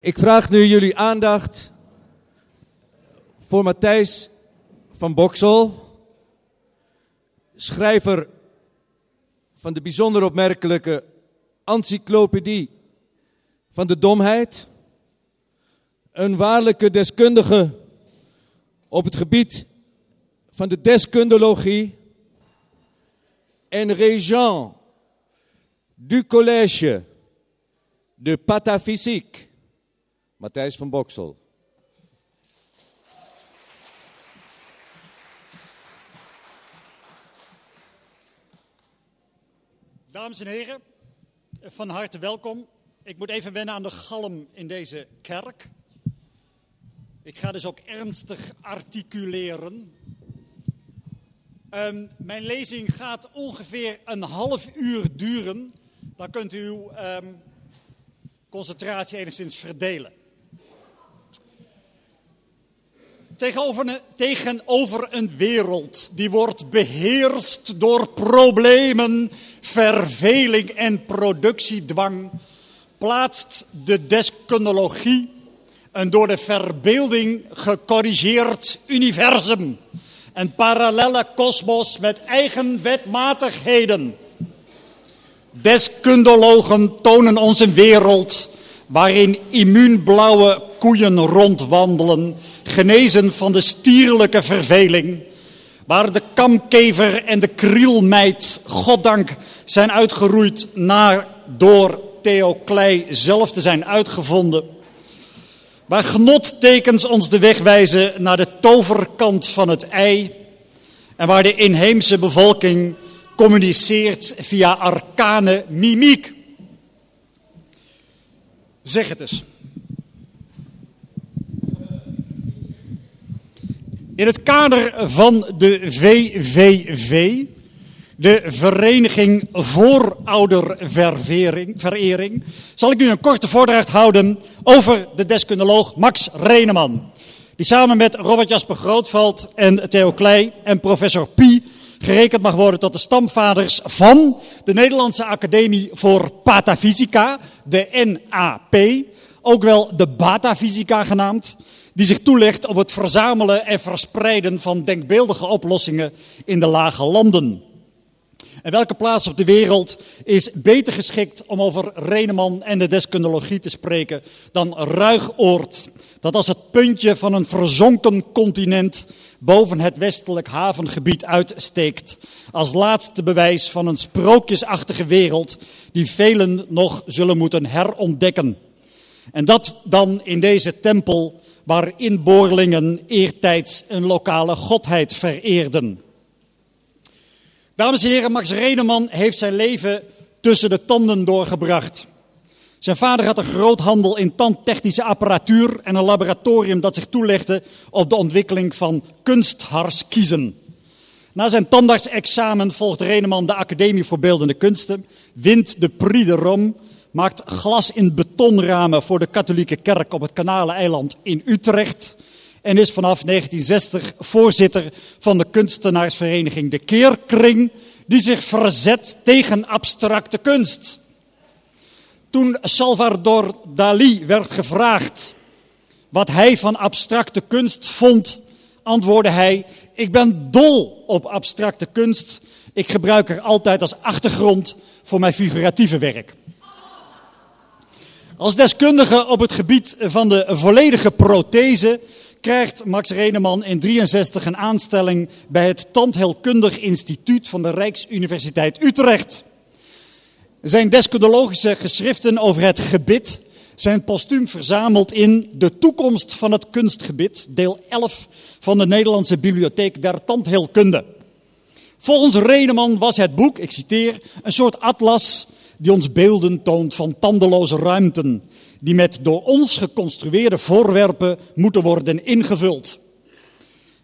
Ik vraag nu jullie aandacht voor Matthijs van Boksel, schrijver van de bijzonder opmerkelijke Encyclopedie van de Domheid, een waarlijke deskundige op het gebied van de deskundologie en regent du collège de pataphysique Matthijs van Boksel. Dames en heren, van harte welkom. Ik moet even wennen aan de galm in deze kerk. Ik ga dus ook ernstig articuleren. Um, mijn lezing gaat ongeveer een half uur duren. Dan kunt u uw um, concentratie enigszins verdelen. Tegenover, tegenover een wereld die wordt beheerst door problemen, verveling en productiedwang, plaatst de deskunnologie een door de verbeelding gecorrigeerd universum. Een parallelle kosmos met eigen wetmatigheden. Deskundologen tonen ons een wereld waarin immuunblauwe koeien rondwandelen genezen van de stierlijke verveling, waar de kamkever en de krielmeid, goddank, zijn uitgeroeid naar door Theo Klei zelf te zijn uitgevonden. Waar genottekens ons de weg wijzen naar de toverkant van het ei. En waar de inheemse bevolking communiceert via arcane mimiek. Zeg het eens. In het kader van de VVV, de Vereniging Voorouderverering, zal ik nu een korte voordracht houden over de deskundeloog Max Reneman. Die samen met Robert Jasper Grootveld en Theo Klei en professor Pie gerekend mag worden tot de stamvaders van de Nederlandse Academie voor Patafysica, de NAP, ook wel de Batafysica genaamd die zich toelegt op het verzamelen en verspreiden van denkbeeldige oplossingen in de lage landen. En welke plaats op de wereld is beter geschikt om over Reneman en de deskundologie te spreken dan Ruigoord, dat als het puntje van een verzonken continent boven het westelijk havengebied uitsteekt, als laatste bewijs van een sprookjesachtige wereld die velen nog zullen moeten herontdekken. En dat dan in deze tempel waar inboorlingen eertijds een lokale godheid vereerden. Dames en heren, Max Reneman heeft zijn leven tussen de tanden doorgebracht. Zijn vader had een groothandel in tandtechnische apparatuur en een laboratorium dat zich toelegde op de ontwikkeling van kunstharskiezen. Na zijn tandartsexamen volgt Reneman de Academie voor Beeldende Kunsten, wint de Prix de Rome maakt glas in betonramen voor de katholieke kerk op het Kanaleiland in Utrecht. En is vanaf 1960 voorzitter van de kunstenaarsvereniging De Keerkring, die zich verzet tegen abstracte kunst. Toen Salvador Dali werd gevraagd wat hij van abstracte kunst vond, antwoordde hij: Ik ben dol op abstracte kunst. Ik gebruik er altijd als achtergrond voor mijn figuratieve werk. Als deskundige op het gebied van de volledige prothese krijgt Max Reneman in 63 een aanstelling bij het Tandheelkundig Instituut van de Rijksuniversiteit Utrecht. Zijn deskundologische geschriften over het gebit zijn postuum verzameld in De toekomst van het kunstgebit, deel 11 van de Nederlandse Bibliotheek der Tandheelkunde. Volgens Reneman was het boek, ik citeer, een soort atlas die ons beelden toont van tandeloze ruimten, die met door ons geconstrueerde voorwerpen moeten worden ingevuld.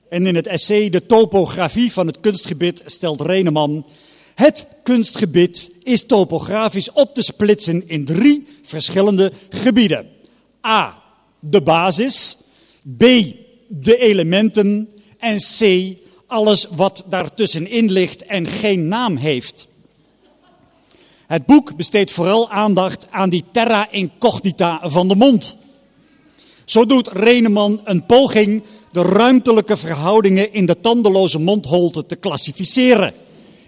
En in het essay De topografie van het kunstgebied stelt Reneman, het kunstgebied is topografisch op te splitsen in drie verschillende gebieden. A. De basis. B. De elementen. En C. Alles wat daartussenin ligt en geen naam heeft. Het boek besteedt vooral aandacht aan die terra incognita van de mond. Zo doet Reneman een poging de ruimtelijke verhoudingen in de tandeloze mondholte te klassificeren.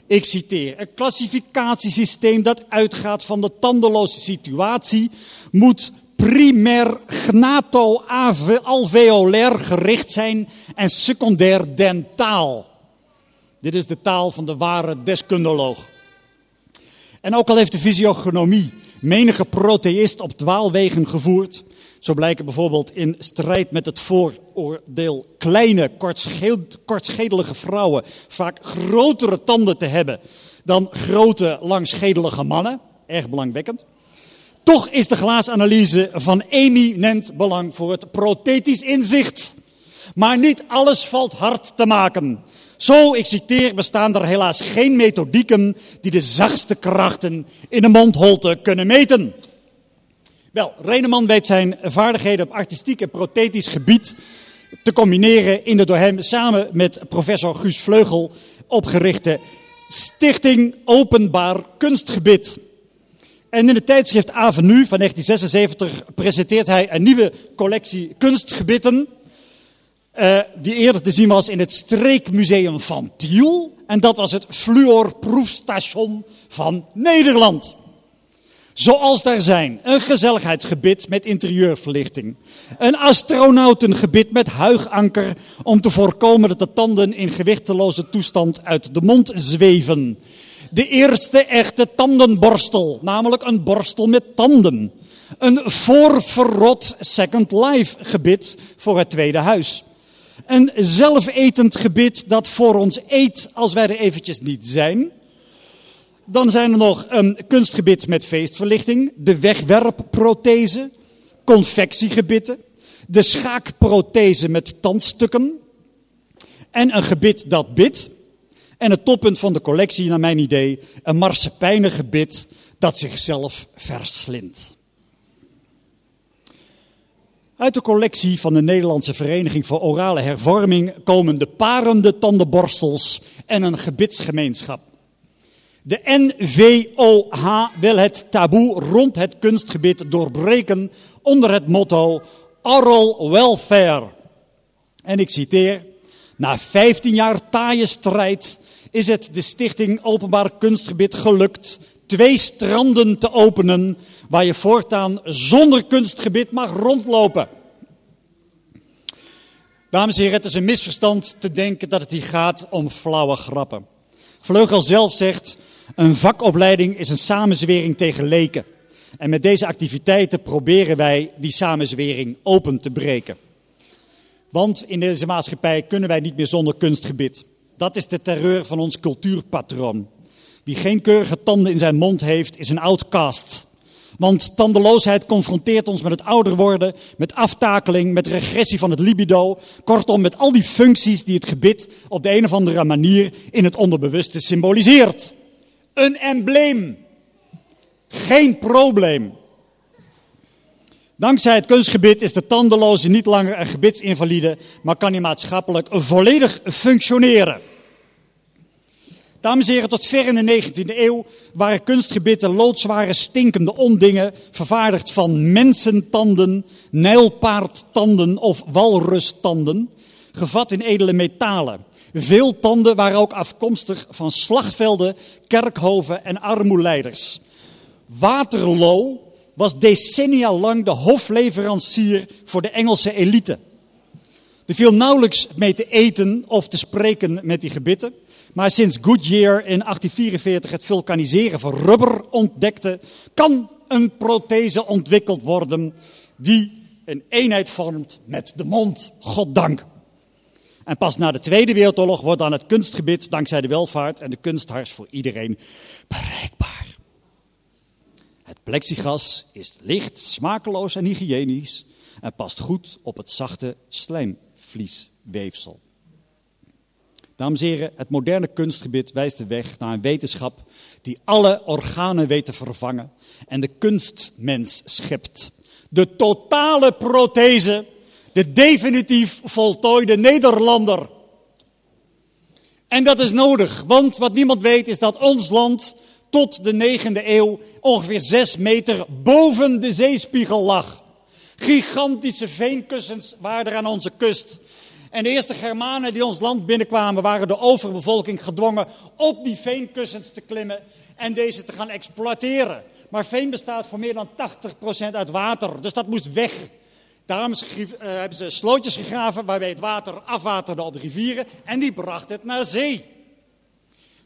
Ik citeer: Een klassificatiesysteem dat uitgaat van de tandeloze situatie moet primair gnato-alveolair gericht zijn en secundair dentaal. Dit is de taal van de ware deskundeloog. En ook al heeft de fysiognomie menige proteïst op dwaalwegen gevoerd, zo blijken bijvoorbeeld in strijd met het vooroordeel kleine, kortschedelige vrouwen vaak grotere tanden te hebben dan grote, langschedelige mannen. Erg belangwekkend. Toch is de glaasanalyse van eminent belang voor het prothetisch inzicht. Maar niet alles valt hard te maken. Zo, ik citeer, bestaan er helaas geen methodieken die de zachtste krachten in de mondholte kunnen meten. Wel, Reneman weet zijn vaardigheden op artistiek en prothetisch gebied te combineren in de door hem samen met professor Guus Vleugel opgerichte Stichting Openbaar Kunstgebied. En in het tijdschrift Avenue van 1976 presenteert hij een nieuwe collectie kunstgebitten. Uh, die eerder te zien was in het Streekmuseum van Tiel. En dat was het fluorproefstation van Nederland. Zoals daar zijn een gezelligheidsgebit met interieurverlichting. Een astronautengebit met huiganker om te voorkomen dat de tanden in gewichteloze toestand uit de mond zweven. De eerste echte tandenborstel, namelijk een borstel met tanden. Een voorverrot Second Life gebit voor het tweede huis. Een zelfetend gebit dat voor ons eet als wij er eventjes niet zijn. Dan zijn er nog een kunstgebit met feestverlichting, de wegwerpprothese, confectiegebitten, de schaakprothese met tandstukken en een gebit dat bit. En het toppunt van de collectie, naar mijn idee, een marsepijnengebit dat zichzelf verslindt. Uit de collectie van de Nederlandse Vereniging voor Orale Hervorming komen de parende tandenborstels en een gebitsgemeenschap. De NVOH wil het taboe rond het kunstgebit doorbreken onder het motto Oral Welfare. En ik citeer, na 15 jaar taaie strijd is het de Stichting Openbaar Kunstgebit gelukt twee stranden te openen waar je voortaan zonder kunstgebit mag rondlopen. Dames en heren, het is een misverstand te denken dat het hier gaat om flauwe grappen. Vleugel zelf zegt, een vakopleiding is een samenzwering tegen leken. En met deze activiteiten proberen wij die samenzwering open te breken. Want in deze maatschappij kunnen wij niet meer zonder kunstgebit. Dat is de terreur van ons cultuurpatroon. Wie geen keurige tanden in zijn mond heeft, is een outcast. Want tandeloosheid confronteert ons met het ouder worden, met aftakeling, met regressie van het libido. Kortom, met al die functies die het gebit op de een of andere manier in het onderbewuste symboliseert. Een embleem. Geen probleem. Dankzij het kunstgebit is de tandeloze niet langer een gebitsinvalide, maar kan hij maatschappelijk volledig functioneren. Dames en heren, tot ver in de 19e eeuw waren kunstgebitten loodzware stinkende ondingen, vervaardigd van mensentanden, nijlpaardtanden of walrustanden, gevat in edele metalen. Veel tanden waren ook afkomstig van slagvelden, kerkhoven en armoeleiders. Waterloo was decennia lang de hofleverancier voor de Engelse elite. Er viel nauwelijks mee te eten of te spreken met die gebitten. Maar sinds Goodyear in 1844 het vulkaniseren van rubber ontdekte, kan een prothese ontwikkeld worden die een eenheid vormt met de mond. Goddank. En pas na de Tweede Wereldoorlog wordt dan het kunstgebied, dankzij de welvaart en de kunsthars, voor iedereen bereikbaar. Het plexiglas is licht, smakeloos en hygiënisch en past goed op het zachte slijmvliesweefsel. Dames en heren, het moderne kunstgebied wijst de weg naar een wetenschap die alle organen weet te vervangen en de kunstmens schept. De totale prothese, de definitief voltooide Nederlander. En dat is nodig, want wat niemand weet is dat ons land tot de negende eeuw ongeveer zes meter boven de zeespiegel lag. Gigantische veenkussens waren er aan onze kust. En de eerste Germanen die ons land binnenkwamen, waren de overbevolking gedwongen op die veenkussens te klimmen en deze te gaan exploiteren. Maar veen bestaat voor meer dan 80% uit water, dus dat moest weg. Daarom eh, hebben ze slootjes gegraven waarbij het water afwaterde op de rivieren en die bracht het naar zee.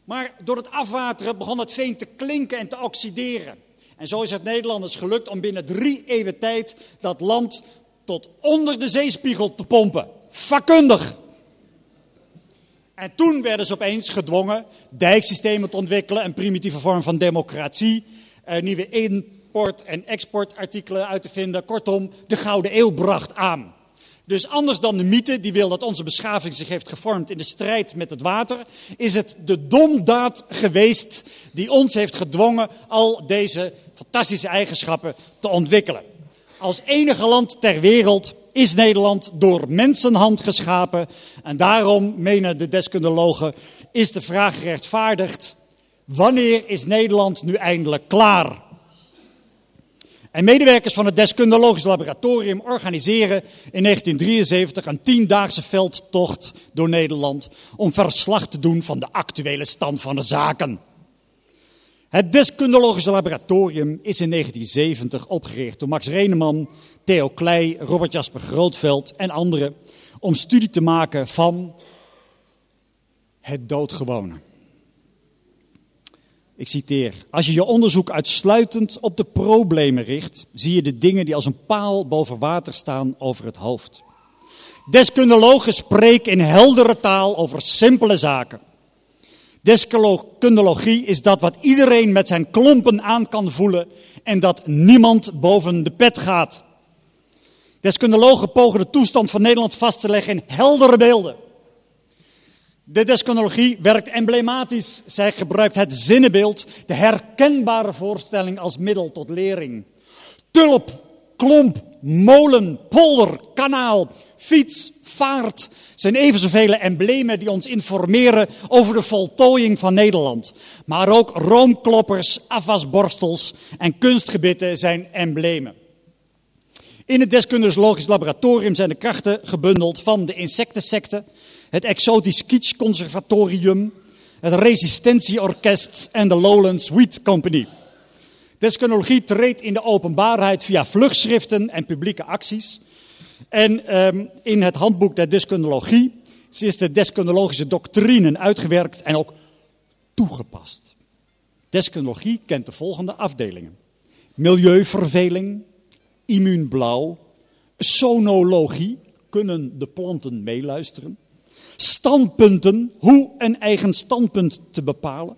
Maar door het afwateren begon het veen te klinken en te oxideren. En zo is het Nederlanders gelukt om binnen drie eeuwen tijd dat land tot onder de zeespiegel te pompen. Vakkundig. En toen werden ze opeens gedwongen dijksystemen te ontwikkelen, een primitieve vorm van democratie, eh, nieuwe import- en exportartikelen uit te vinden. Kortom, de Gouden Eeuw bracht aan. Dus anders dan de mythe die wil dat onze beschaving zich heeft gevormd in de strijd met het water, is het de domdaad geweest die ons heeft gedwongen al deze fantastische eigenschappen te ontwikkelen. Als enige land ter wereld is Nederland door mensenhand geschapen. En daarom, menen de deskundigen, is de vraag gerechtvaardigd: wanneer is Nederland nu eindelijk klaar? En medewerkers van het Deskundigisch Laboratorium organiseren in 1973 een tiendaagse veldtocht door Nederland om verslag te doen van de actuele stand van de zaken. Het Deskundigisch Laboratorium is in 1970 opgericht door Max Reneman, Theo Klei, Robert Jasper Grootveld en anderen om studie te maken van het doodgewone. Ik citeer: Als je je onderzoek uitsluitend op de problemen richt, zie je de dingen die als een paal boven water staan over het hoofd. Deskundigen spreken in heldere taal over simpele zaken. Deskundigie is dat wat iedereen met zijn klompen aan kan voelen en dat niemand boven de pet gaat. Deskundigen pogen de toestand van Nederland vast te leggen in heldere beelden. De deskundigie werkt emblematisch. Zij gebruikt het zinnenbeeld, de herkenbare voorstelling als middel tot lering. Tulp, klomp, molen, polder, kanaal, fiets, vaart zijn even zoveel emblemen die ons informeren over de voltooiing van Nederland. Maar ook roomkloppers, afwasborstels en kunstgebitten zijn emblemen. In het deskundigisch logisch laboratorium zijn de krachten gebundeld van de insectensecte, het Exotisch Kitsch Conservatorium, het Resistentieorkest en de Lowlands Wheat Company. Deskundigie treedt in de openbaarheid via vlugschriften en publieke acties. En um, in het handboek der deskundigie is de deskundigische doctrine uitgewerkt en ook toegepast. Deskundigie kent de volgende afdelingen: milieuverveling, immuunblauw, sonologie, kunnen de planten meeluisteren, standpunten, hoe een eigen standpunt te bepalen,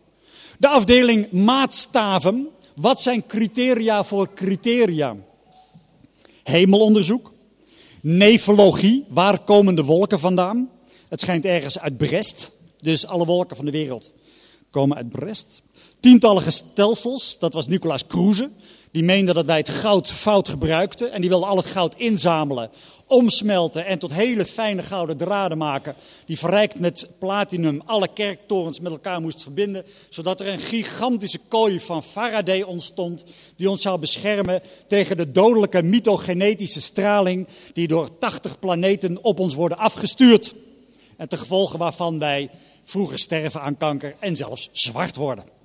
de afdeling maatstaven, wat zijn criteria voor criteria, hemelonderzoek, Nefologie, waar komen de wolken vandaan? Het schijnt ergens uit Brest, dus alle wolken van de wereld komen uit Brest. Tientallige stelsels, dat was Nicolaas Kroeze, die meende dat wij het goud fout gebruikten en die wilde al het goud inzamelen, omsmelten en tot hele fijne gouden draden maken, die verrijkt met platinum alle kerktorens met elkaar moest verbinden, zodat er een gigantische kooi van Faraday ontstond, die ons zou beschermen tegen de dodelijke mitogenetische straling die door 80 planeten op ons worden afgestuurd. En ten gevolge waarvan wij vroeger sterven aan kanker en zelfs zwart worden.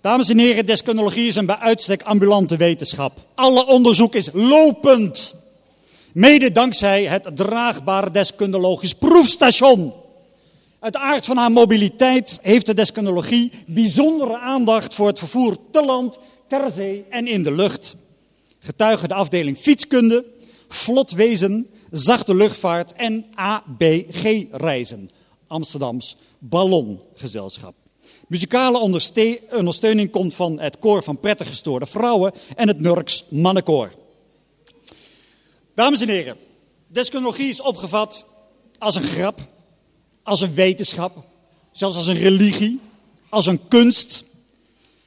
Dames en heren, deskundigie is een bij uitstek ambulante wetenschap. Alle onderzoek is lopend. Mede dankzij het draagbare deskundigisch proefstation. Uit aard van haar mobiliteit heeft de deskundigie bijzondere aandacht voor het vervoer te land, ter zee en in de lucht. Getuigen de afdeling fietskunde, vlotwezen, zachte luchtvaart en ABG-reizen. Amsterdams Ballongezelschap. Muzikale ondersteuning komt van het koor van prettig gestoorde vrouwen en het Nurks mannenkoor. Dames en heren, deskundigie is opgevat als een grap, als een wetenschap, zelfs als een religie, als een kunst.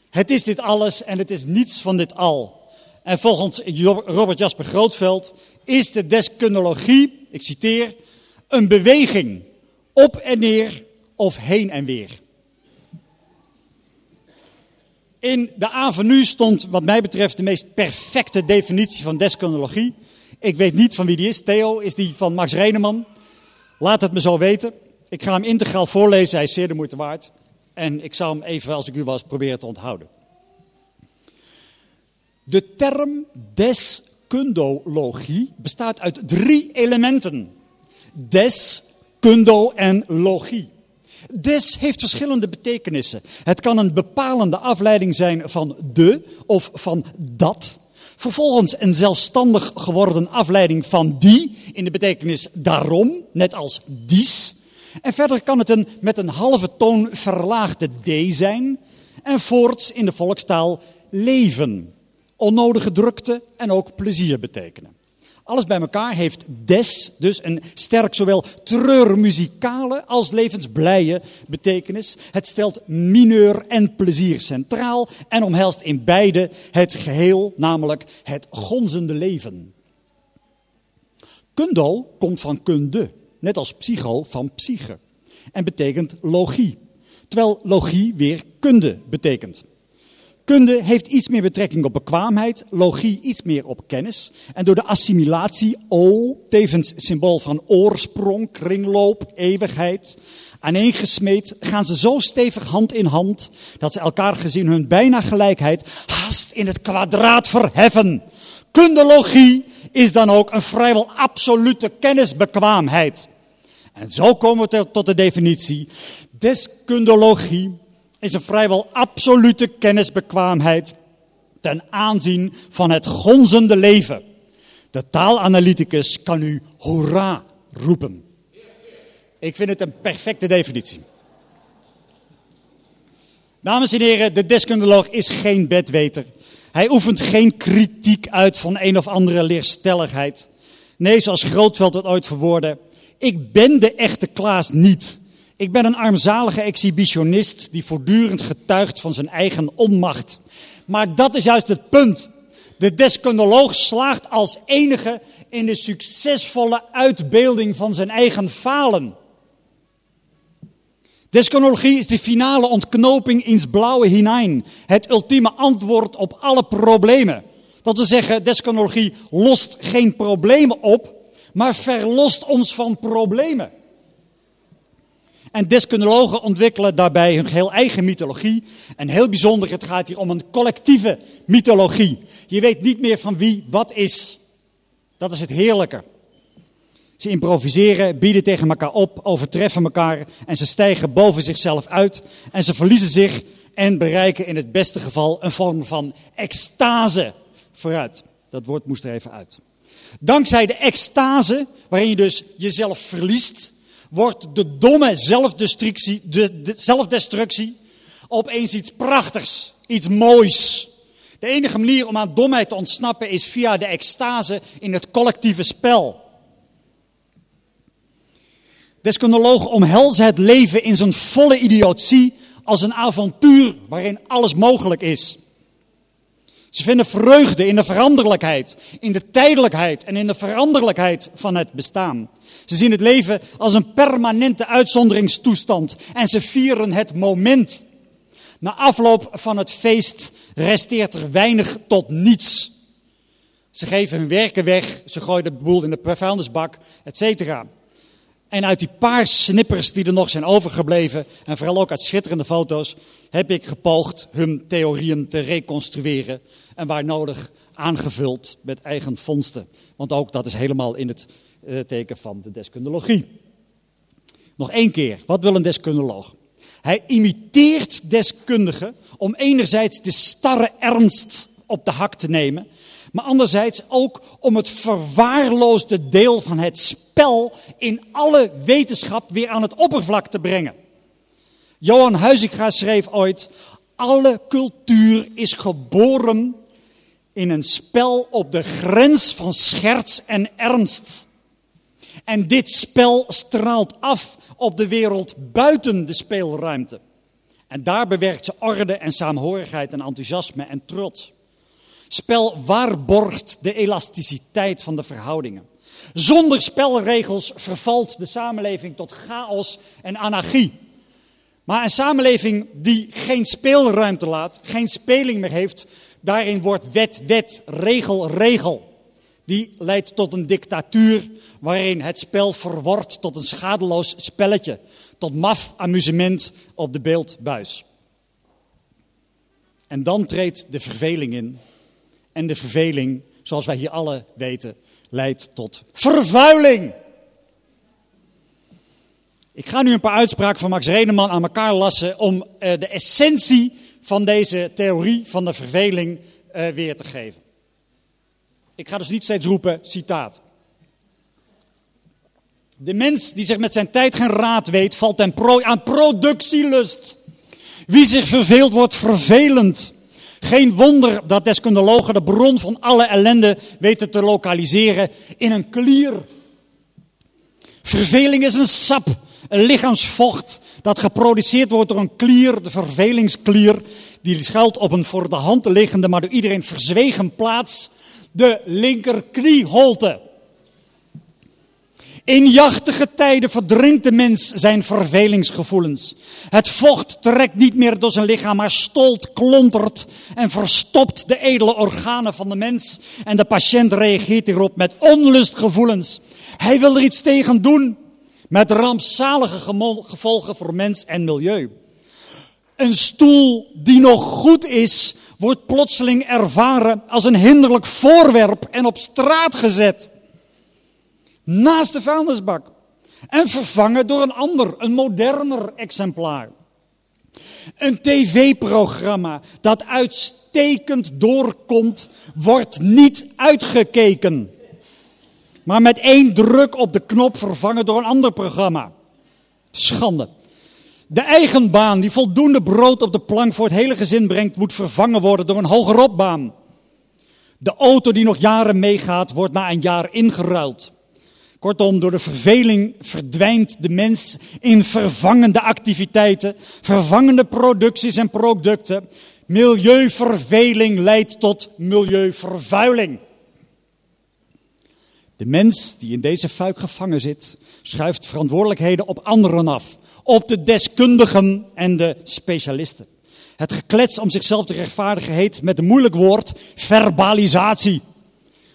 Het is dit alles en het is niets van dit al. En volgens Robert Jasper Grootveld is de deskundigie, ik citeer, een beweging op en neer of heen en weer. In de avenue stond, wat mij betreft, de meest perfecte definitie van deskundelogie. Ik weet niet van wie die is. Theo, is die van Max Reneman? Laat het me zo weten. Ik ga hem integraal voorlezen, hij is zeer de moeite waard. En ik zou hem even, als ik u was, proberen te onthouden. De term deskundologie bestaat uit drie elementen. Des, kundo en logie. Des heeft verschillende betekenissen. Het kan een bepalende afleiding zijn van de of van dat. Vervolgens een zelfstandig geworden afleiding van die in de betekenis daarom, net als dies. En verder kan het een met een halve toon verlaagde d zijn. En voorts in de volkstaal leven. Onnodige drukte en ook plezier betekenen. Alles bij elkaar heeft des dus een sterk zowel treurmuzikale als levensblije betekenis. Het stelt mineur en plezier centraal en omhelst in beide het geheel, namelijk het gonzende leven. Kundo komt van kunde, net als psycho van psyche, en betekent logie, terwijl logie weer kunde betekent. Kunde heeft iets meer betrekking op bekwaamheid, logie iets meer op kennis. En door de assimilatie, O, tevens symbool van oorsprong, kringloop, eeuwigheid, aaneengesmeed, gaan ze zo stevig hand in hand dat ze elkaar gezien hun bijna gelijkheid haast in het kwadraat verheffen. Kundelogie is dan ook een vrijwel absolute kennisbekwaamheid. En zo komen we tot de definitie. Deskundologie is een vrijwel absolute kennisbekwaamheid ten aanzien van het gonzende leven. De taalanalyticus kan u hoera roepen. Ik vind het een perfecte definitie. Dames en heren, de deskundoloog is geen bedweter. Hij oefent geen kritiek uit van een of andere leerstelligheid. Nee, zoals Grootveld het ooit verwoordde. Ik ben de echte Klaas niet. Ik ben een armzalige exhibitionist die voortdurend getuigt van zijn eigen onmacht. Maar dat is juist het punt. De deskundeloog slaagt als enige in de succesvolle uitbeelding van zijn eigen falen. Deskundelogie is de finale ontknoping ins blauwe hinein. Het ultieme antwoord op alle problemen. Dat wil zeggen, deskundelogie lost geen problemen op, maar verlost ons van problemen. En deskundigen ontwikkelen daarbij hun heel eigen mythologie. En heel bijzonder, het gaat hier om een collectieve mythologie. Je weet niet meer van wie wat is. Dat is het heerlijke. Ze improviseren, bieden tegen elkaar op, overtreffen elkaar en ze stijgen boven zichzelf uit. En ze verliezen zich en bereiken in het beste geval een vorm van extase vooruit. Dat woord moest er even uit. Dankzij de extase, waarin je dus jezelf verliest, wordt de domme zelfdestructie, de, de zelfdestructie opeens iets prachtigs, iets moois. De enige manier om aan domheid te ontsnappen is via de extase in het collectieve spel. Deskundigen omhelzen het leven in zijn volle idiotie als een avontuur waarin alles mogelijk is. Ze vinden vreugde in de veranderlijkheid, in de tijdelijkheid en in de veranderlijkheid van het bestaan. Ze zien het leven als een permanente uitzonderingstoestand en ze vieren het moment. Na afloop van het feest resteert er weinig tot niets. Ze geven hun werken weg, ze gooien de boel in de vuilnisbak, etc. En uit die paar snippers die er nog zijn overgebleven, en vooral ook uit schitterende foto's, heb ik gepoogd hun theorieën te reconstrueren. En waar nodig aangevuld met eigen vondsten. Want ook dat is helemaal in het uh, teken van de deskundologie. Nog één keer, wat wil een deskundoloog? Hij imiteert deskundigen om enerzijds de starre ernst op de hak te nemen, maar anderzijds ook om het verwaarloosde deel van het spel in alle wetenschap weer aan het oppervlak te brengen. Johan Huizinga schreef ooit: alle cultuur is geboren in een spel op de grens van scherts en ernst. En dit spel straalt af op de wereld buiten de speelruimte. En daar bewerkt ze orde en saamhorigheid en enthousiasme en trots. Spel waarborgt de elasticiteit van de verhoudingen. Zonder spelregels vervalt de samenleving tot chaos en anarchie. Maar een samenleving die geen speelruimte laat, geen speling meer heeft, daarin wordt wet, wet, regel, regel. Die leidt tot een dictatuur waarin het spel verwordt tot een schadeloos spelletje, tot maf amusement op de beeldbuis. En dan treedt de verveling in. En de verveling, zoals wij hier alle weten, leidt tot vervuiling. Ik ga nu een paar uitspraken van Max Reneman aan elkaar lassen om eh, de essentie van deze theorie van de verveling eh, weer te geven. Ik ga dus niet steeds roepen, citaat. De mens die zich met zijn tijd geen raad weet, valt ten prooi aan productielust. Wie zich verveelt, wordt vervelend. Geen wonder dat deskundigen de bron van alle ellende weten te lokaliseren in een klier. Verveling is een sap, een lichaamsvocht dat geproduceerd wordt door een klier, de vervelingsklier, die schuilt op een voor de hand liggende, maar door iedereen verzwegen plaats, de linkerknieholte. In jachtige tijden verdrinkt de mens zijn vervelingsgevoelens. Het vocht trekt niet meer door zijn lichaam, maar stolt, klontert en verstopt de edele organen van de mens. En de patiënt reageert hierop met onlustgevoelens. Hij wil er iets tegen doen, met rampzalige gevolgen voor mens en milieu. Een stoel die nog goed is, wordt plotseling ervaren als een hinderlijk voorwerp en op straat gezet naast de vuilnisbak. En vervangen door een ander, een moderner exemplaar. Een tv-programma dat uitstekend doorkomt, wordt niet uitgekeken. Maar met één druk op de knop vervangen door een ander programma. Schande. De eigen baan die voldoende brood op de plank voor het hele gezin brengt, moet vervangen worden door een hogeropbaan. De auto die nog jaren meegaat, wordt na een jaar ingeruild. Kortom, door de verveling verdwijnt de mens in vervangende activiteiten, vervangende producties en producten. Milieuverveling leidt tot milieuvervuiling. De mens die in deze fuik gevangen zit, schuift verantwoordelijkheden op anderen af. Op de deskundigen en de specialisten. Het geklets om zichzelf te rechtvaardigen heet met een moeilijk woord verbalisatie.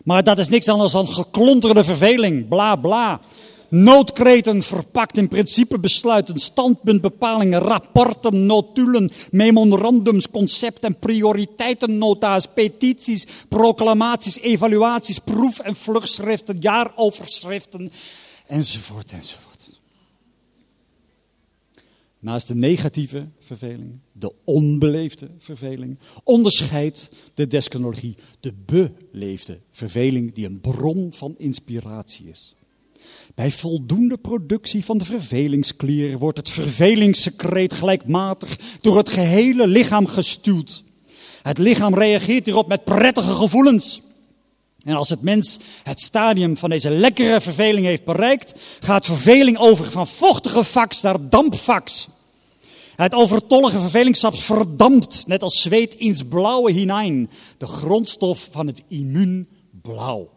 Maar dat is niks anders dan geklonterde verveling, bla bla. Noodkreten verpakt in principebesluiten, standpuntbepalingen, rapporten, notulen, memorandums, concepten, prioriteitennota's, petities, proclamaties, evaluaties, proef- en vlugschriften, jaaroverschriften, enzovoort, enzovoort. Naast de negatieve verveling, de onbeleefde verveling, onderscheidt de deskundigie de beleefde verveling die een bron van inspiratie is. Bij voldoende productie van de vervelingsklier wordt het vervelingssecreet gelijkmatig door het gehele lichaam gestuwd. Het lichaam reageert hierop met prettige gevoelens. En als het mens het stadium van deze lekkere verveling heeft bereikt, gaat verveling over van vochtige fax naar dampfax. Het overtollige vervelingssap verdampt, net als zweet, ins blauwe hinein, de grondstof van het immuunblauw.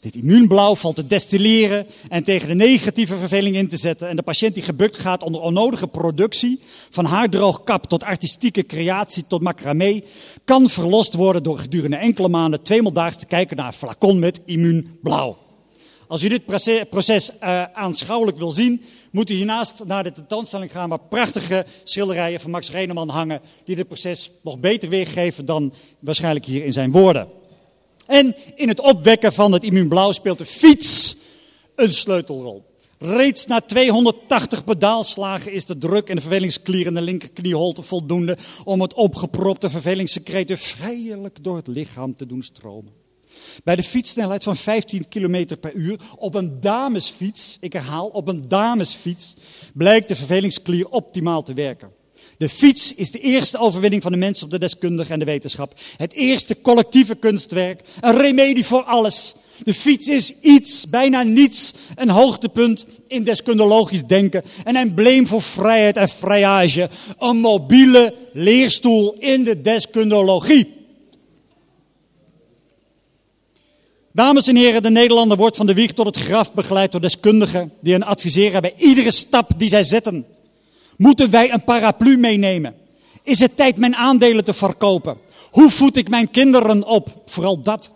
Dit immuunblauw valt te destilleren en tegen de negatieve verveling in te zetten. En de patiënt die gebukt gaat onder onnodige productie, van haardroog kap tot artistieke creatie tot macramé, kan verlost worden door gedurende enkele maanden tweemaal daags te kijken naar een flacon met immuunblauw. Als u dit proces uh, aanschouwelijk wil zien, moet u hiernaast naar de tentoonstelling gaan waar prachtige schilderijen van Max Reneman hangen, die dit proces nog beter weergeven dan waarschijnlijk hier in zijn woorden. En in het opwekken van het immuunblauw speelt de fiets een sleutelrol. Reeds na 280 pedaalslagen is de druk en de vervelingsklier in de linkerknieholte voldoende om het opgepropte vervelingssecreet vrijelijk door het lichaam te doen stromen. Bij de fietssnelheid van 15 km per uur op een damesfiets, ik herhaal, op een damesfiets, blijkt de vervelingsklier optimaal te werken. De fiets is de eerste overwinning van de mens op de deskundige en de wetenschap. Het eerste collectieve kunstwerk, een remedie voor alles. De fiets is iets, bijna niets, een hoogtepunt in deskundelogisch denken. Een embleem voor vrijheid en vrijage. Een mobiele leerstoel in de deskundologie. Dames en heren, de Nederlander wordt van de wieg tot het graf begeleid door deskundigen die hen adviseren bij iedere stap die zij zetten. Moeten wij een paraplu meenemen? Is het tijd mijn aandelen te verkopen? Hoe voed ik mijn kinderen op? Vooral dat.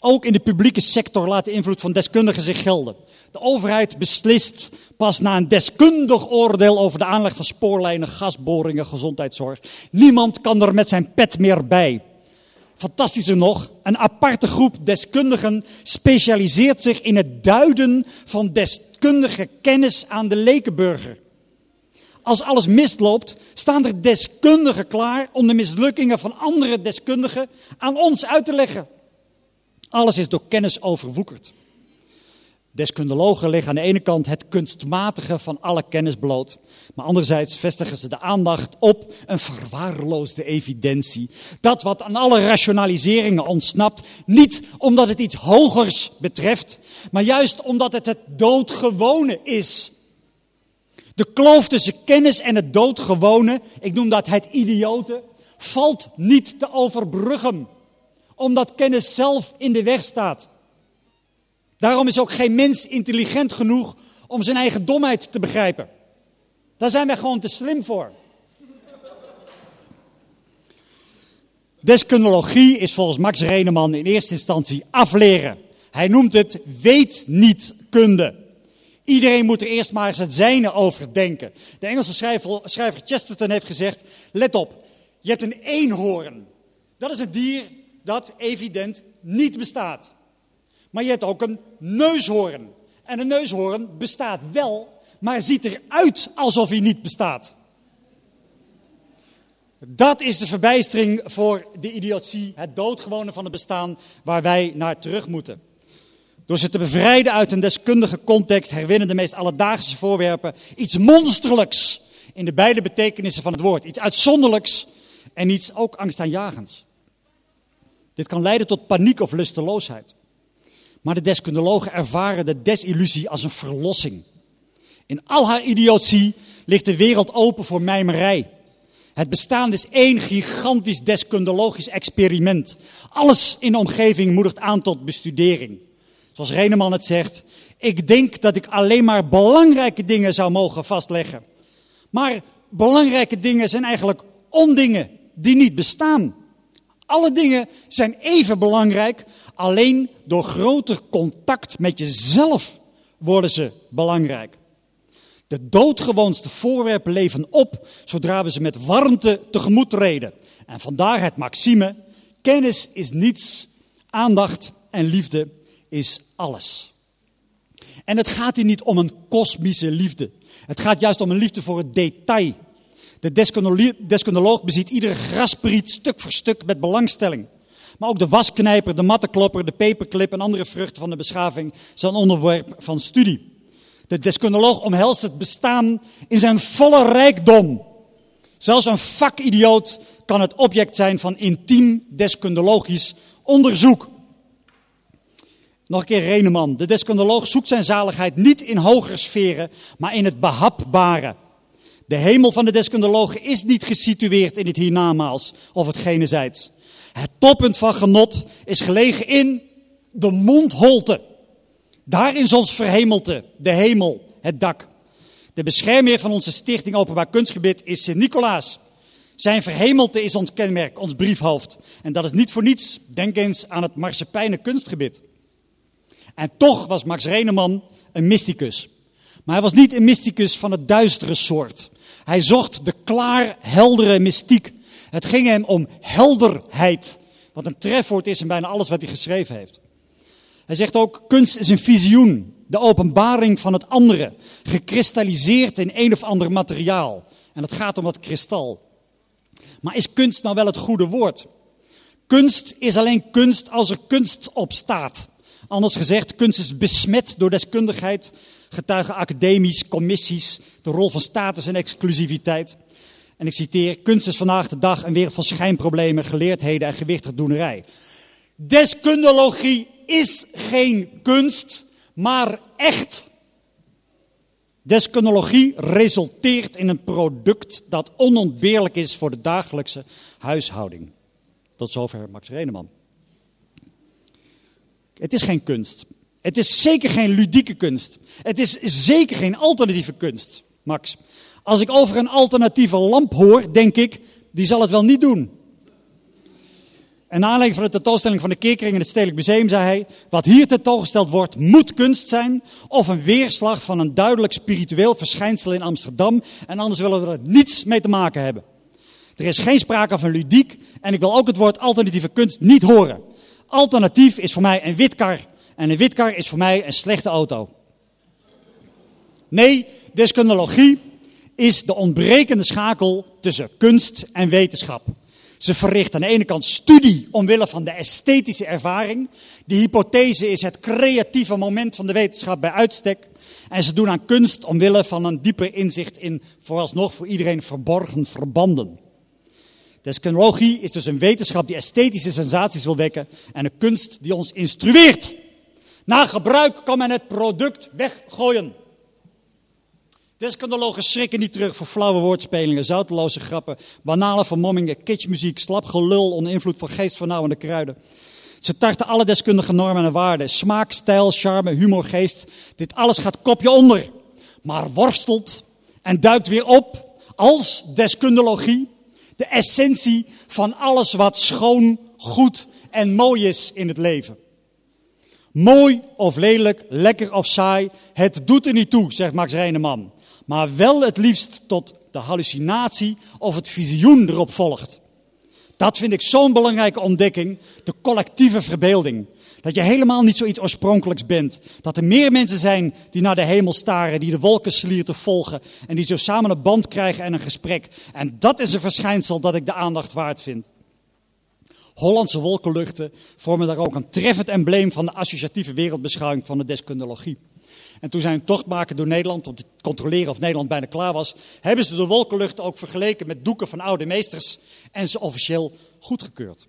Ook in de publieke sector laat de invloed van deskundigen zich gelden. De overheid beslist pas na een deskundig oordeel over de aanleg van spoorlijnen, gasboringen, gezondheidszorg. Niemand kan er met zijn pet meer bij. Fantastischer nog, een aparte groep deskundigen specialiseert zich in het duiden van deskundige kennis aan de lekenburger. Als alles misloopt, staan er deskundigen klaar om de mislukkingen van andere deskundigen aan ons uit te leggen. Alles is door kennis overwoekerd. Deskundelogen leggen aan de ene kant het kunstmatige van alle kennis bloot, maar anderzijds vestigen ze de aandacht op een verwaarloosde evidentie. Dat wat aan alle rationaliseringen ontsnapt, niet omdat het iets hogers betreft, maar juist omdat het het doodgewone is. De kloof tussen kennis en het doodgewone, ik noem dat het idiote, valt niet te overbruggen, omdat kennis zelf in de weg staat. Daarom is ook geen mens intelligent genoeg om zijn eigen domheid te begrijpen. Daar zijn wij gewoon te slim voor. Deskundelogie is volgens Max Reneman in eerste instantie afleren. Hij noemt het weet niet kunde. Iedereen moet er eerst maar eens het zijne over denken. De Engelse schrijver, schrijver Chesterton heeft gezegd: let op, je hebt een eenhoorn. Dat is een dier dat evident niet bestaat. Maar je hebt ook een neushoorn. En een neushoorn bestaat wel, maar ziet eruit alsof hij niet bestaat. Dat is de verbijstering voor de idiotie, het doodgewone van het bestaan waar wij naar terug moeten. Door ze te bevrijden uit een deskundige context herwinnen de meest alledaagse voorwerpen iets monsterlijks in de beide betekenissen van het woord. Iets uitzonderlijks en iets ook angstaanjagends. Dit kan leiden tot paniek of lusteloosheid. Maar de deskundelogen ervaren de desillusie als een verlossing. In al haar idiotie ligt de wereld open voor mijmerij. Het bestaan is één gigantisch deskundelogisch experiment. Alles in de omgeving moedigt aan tot bestudering. Zoals Reneman het zegt, ik denk dat ik alleen maar belangrijke dingen zou mogen vastleggen. Maar belangrijke dingen zijn eigenlijk ondingen die niet bestaan. Alle dingen zijn even belangrijk, alleen door groter contact met jezelf worden ze belangrijk. De doodgewoonste voorwerpen leven op zodra we ze met warmte tegemoet treden. En vandaar het maxime: kennis is niets, aandacht en liefde is alles. En het gaat hier niet om een kosmische liefde. Het gaat juist om een liefde voor het detail. De deskundeloog beziet iedere graspriet stuk voor stuk met belangstelling. Maar ook de wasknijper, de mattenklopper, de peperklip en andere vruchten van de beschaving zijn onderwerp van studie. De deskundeloog omhelst het bestaan in zijn volle rijkdom. Zelfs een vakidioot kan het object zijn van intiem deskundelogisch onderzoek. Nog een keer Reneman. De deskundeloog zoekt zijn zaligheid niet in hogere sferen, maar in het behapbare. De hemel van de deskundelogen is niet gesitueerd in het hiernamaals of het genezijds. Het toppunt van genot is gelegen in de mondholte. Daarin is ons verhemelte, de hemel, het dak. De beschermheer van onze stichting Openbaar Kunstgebied is Sint-Nicolaas. Zijn verhemelte is ons kenmerk, ons briefhoofd. En dat is niet voor niets. Denk eens aan het Marsepijnen kunstgebied. En toch was Max Reneman een mysticus. Maar hij was niet een mysticus van het duistere soort. Hij zocht de klaar, heldere mystiek. Het ging hem om helderheid. Wat een trefwoord is in bijna alles wat hij geschreven heeft. Hij zegt ook, kunst is een visioen. De openbaring van het andere. Gekristalliseerd in een of ander materiaal. En het gaat om dat kristal. Maar is kunst nou wel het goede woord? Kunst is alleen kunst als er kunst op staat. Anders gezegd, kunst is besmet door deskundigheid, getuigen academisch, commissies, de rol van status en exclusiviteit. En ik citeer, kunst is vandaag de dag een wereld van schijnproblemen, geleerdheden en gewichtigdoenerij. Deskundelogie is geen kunst, maar echt. Deskundelogie resulteert in een product dat onontbeerlijk is voor de dagelijkse huishouding. Tot zover Max Reneman. Het is geen kunst. Het is zeker geen ludieke kunst. Het is zeker geen alternatieve kunst, Max. Als ik over een alternatieve lamp hoor, denk ik, die zal het wel niet doen. En na aanleiding van de tentoonstelling van de Kerkering in het Stedelijk Museum zei hij: Wat hier tentoongesteld wordt, moet kunst zijn. Of een weerslag van een duidelijk spiritueel verschijnsel in Amsterdam. En anders willen we er niets mee te maken hebben. Er is geen sprake van ludiek. En ik wil ook het woord alternatieve kunst niet horen. Alternatief is voor mij een witkar. En een witkar is voor mij een slechte auto. Nee, deskundelogie is de ontbrekende schakel tussen kunst en wetenschap. Ze verricht aan de ene kant studie omwille van de esthetische ervaring. De hypothese is het creatieve moment van de wetenschap bij uitstek. En ze doen aan kunst omwille van een dieper inzicht in vooralsnog voor iedereen verborgen verbanden. Deskundigie is dus een wetenschap die esthetische sensaties wil wekken en een kunst die ons instrueert. Na gebruik kan men het product weggooien. Deskundigen schrikken niet terug voor flauwe woordspelingen, zouteloze grappen, banale vermommingen, kitschmuziek, slap gelul onder invloed van geestvernauwende kruiden. Ze tarten alle deskundige normen en waarden, smaak, stijl, charme, humor, geest. Dit alles gaat kopje onder, maar worstelt en duikt weer op als deskundigie, de essentie van alles wat schoon, goed en mooi is in het leven. Mooi of lelijk, lekker of saai, het doet er niet toe, zegt Max Reineman maar wel het liefst tot de hallucinatie of het visioen erop volgt. Dat vind ik zo'n belangrijke ontdekking, de collectieve verbeelding. Dat je helemaal niet zoiets oorspronkelijks bent. Dat er meer mensen zijn die naar de hemel staren, die de wolken slierten volgen en die zo samen een band krijgen en een gesprek. En dat is een verschijnsel dat ik de aandacht waard vind. Hollandse wolkenluchten vormen daar ook een treffend embleem van de associatieve wereldbeschouwing van de deskundigie. En toen zij een tocht maken door Nederland om te controleren of Nederland bijna klaar was, hebben ze de wolkenlucht ook vergeleken met doeken van oude meesters en ze officieel goedgekeurd.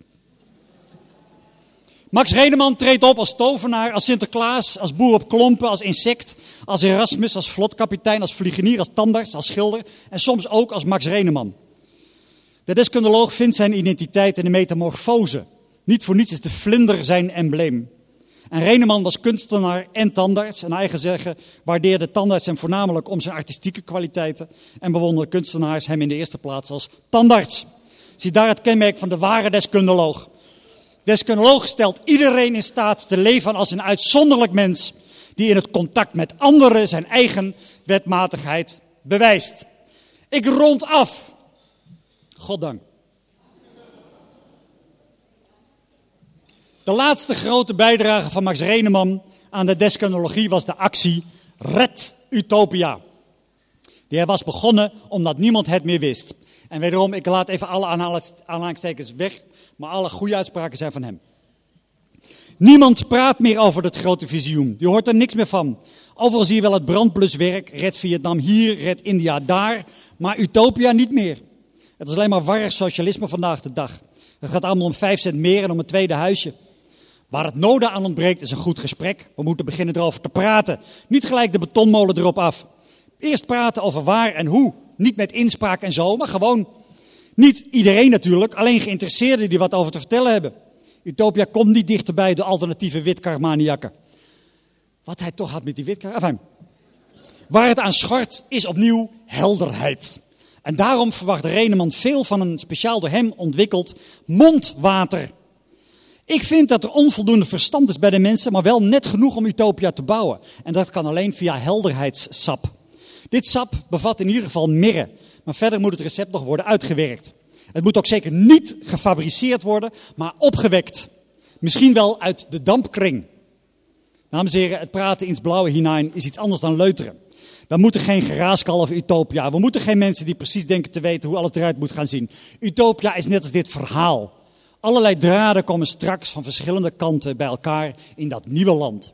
Max Redeman treedt op als tovenaar, als Sinterklaas, als boer op klompen, als insect, als Erasmus, als vlotkapitein, als vliegenier, als tandarts, als schilder en soms ook als Max Reneman. De deskundeloog vindt zijn identiteit in de metamorfose. Niet voor niets is de vlinder zijn embleem. En Reneman was kunstenaar en tandarts. En eigen zeggen waardeerde tandarts hem voornamelijk om zijn artistieke kwaliteiten. En bewonderde kunstenaars hem in de eerste plaats als tandarts. Zie daar het kenmerk van de ware deskundeloog. Deskundeloog stelt iedereen in staat te leven als een uitzonderlijk mens. Die in het contact met anderen zijn eigen wetmatigheid bewijst. Ik rond af. Goddank. De laatste grote bijdrage van Max Reneman aan de deskundigie was de actie Red Utopia. Die was begonnen omdat niemand het meer wist. En wederom, ik laat even alle aanhalingstekens weg, maar alle goede uitspraken zijn van hem. Niemand praat meer over het grote visioen. Je hoort er niks meer van. Overal zie je wel het brandbluswerk, red Vietnam hier, red India daar, maar Utopia niet meer. Het is alleen maar warrig socialisme vandaag de dag. Het gaat allemaal om vijf cent meer en om een tweede huisje. Waar het noden aan ontbreekt is een goed gesprek. We moeten beginnen erover te praten. Niet gelijk de betonmolen erop af. Eerst praten over waar en hoe. Niet met inspraak en zo, maar gewoon. Niet iedereen natuurlijk, alleen geïnteresseerden die wat over te vertellen hebben. Utopia komt niet dichterbij de alternatieve witkarmaniakken. Wat hij toch had met die witkar. Enfin, waar het aan schort is opnieuw helderheid. En daarom verwacht Reneman veel van een speciaal door hem ontwikkeld mondwater. Ik vind dat er onvoldoende verstand is bij de mensen, maar wel net genoeg om utopia te bouwen. En dat kan alleen via helderheidssap. Dit sap bevat in ieder geval mirre, maar verder moet het recept nog worden uitgewerkt. Het moet ook zeker niet gefabriceerd worden, maar opgewekt. Misschien wel uit de dampkring. Dames en heren, het praten in het blauwe hinein is iets anders dan leuteren. We moeten geen geraaskal of utopia. We moeten geen mensen die precies denken te weten hoe alles eruit moet gaan zien. Utopia is net als dit verhaal. Allerlei draden komen straks van verschillende kanten bij elkaar in dat nieuwe land.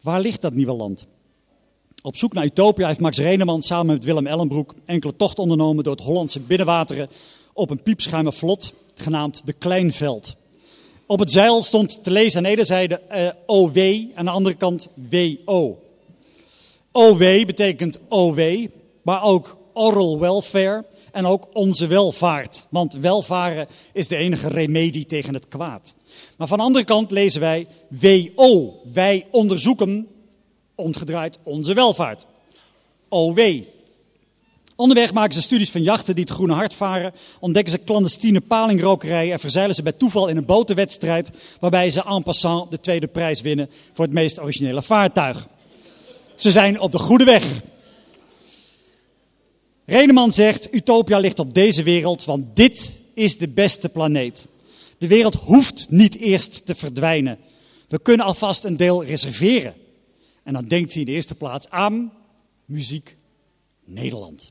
Waar ligt dat nieuwe land? Op zoek naar Utopia heeft Max Reneman samen met Willem Ellenbroek enkele tochten ondernomen door het Hollandse binnenwateren op een piepschuime vlot genaamd de Kleinveld. Op het zeil stond te lezen aan de ene zijde eh, OW, aan de andere kant WO. OW betekent OW, maar ook oral welfare en ook onze welvaart. Want welvaren is de enige remedie tegen het kwaad. Maar van de andere kant lezen wij WO. Wij onderzoeken, omgedraaid, onze welvaart. OW, Onderweg maken ze studies van jachten die het Groene Hart varen, ontdekken ze clandestine palingrokerijen en verzeilen ze bij toeval in een botenwedstrijd waarbij ze en passant de tweede prijs winnen voor het meest originele vaartuig. Ze zijn op de goede weg. Reneman zegt, utopia ligt op deze wereld, want dit is de beste planeet. De wereld hoeft niet eerst te verdwijnen. We kunnen alvast een deel reserveren. En dan denkt hij in de eerste plaats aan muziek Nederland.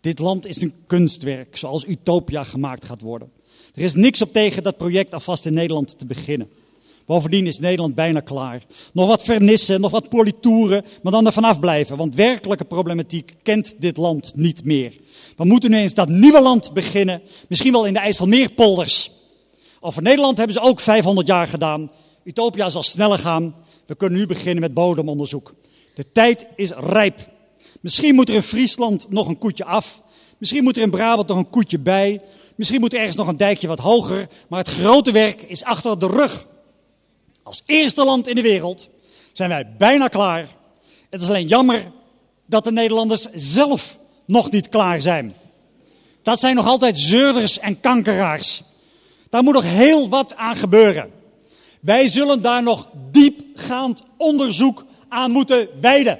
Dit land is een kunstwerk, zoals Utopia gemaakt gaat worden. Er is niks op tegen dat project alvast in Nederland te beginnen. Bovendien is Nederland bijna klaar. Nog wat vernissen, nog wat politoeren, maar dan er vanaf blijven. Want werkelijke problematiek kent dit land niet meer. We moeten nu eens dat nieuwe land beginnen. Misschien wel in de IJsselmeerpolders. Over Nederland hebben ze ook 500 jaar gedaan. Utopia zal sneller gaan. We kunnen nu beginnen met bodemonderzoek. De tijd is rijp. Misschien moet er in Friesland nog een koetje af. Misschien moet er in Brabant nog een koetje bij. Misschien moet er ergens nog een dijkje wat hoger. Maar het grote werk is achter de rug. Als eerste land in de wereld zijn wij bijna klaar. Het is alleen jammer dat de Nederlanders zelf nog niet klaar zijn. Dat zijn nog altijd zeurders en kankeraars. Daar moet nog heel wat aan gebeuren. Wij zullen daar nog diepgaand onderzoek aan moeten wijden.